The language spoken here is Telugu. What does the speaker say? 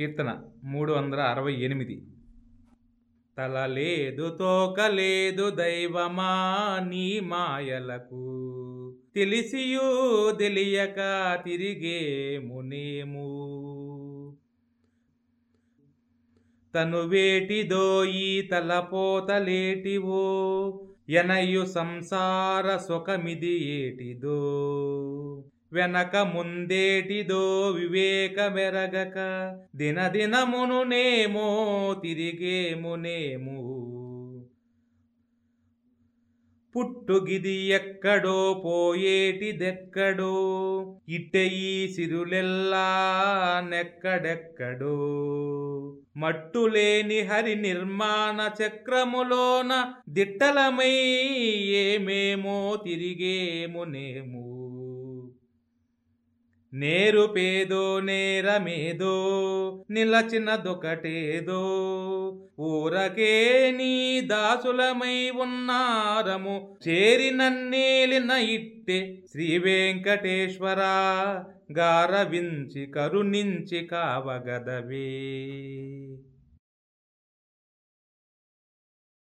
కీర్తన మూడు వందల అరవై ఎనిమిది. తల లేదు తోక లేదు దైవమా నీ మాయలకు. తెలిసియూ తెలియక తిరిగే మునేము తను వేటిదో ఈ తలపోతలేటివో ఎనయు సంసార సుఖమిది ఏటిదో. వెనక ముందేటిదో వివేకమెరగక దినదినమునునేమో తిరిగేమునేము. పుట్టుగిది ఎక్కడో పోయేటిదెక్కడో ఇట్టె ఈ సిరులెల్లా నెక్కడెక్కడో. మట్టులేని హరి నిర్మాణ చక్రములోన దిట్టలమై ఏమేమో తిరిగేమునేము. నేరు పేదో నేరమేదో నిలచినదొకటేదో ఊరకే నీ దాసులమై ఉన్నారము చేరినన్నేలిన ఇట్టే శ్రీ వెంకటేశ్వర. గారవించి కరుణించి కావగదవే.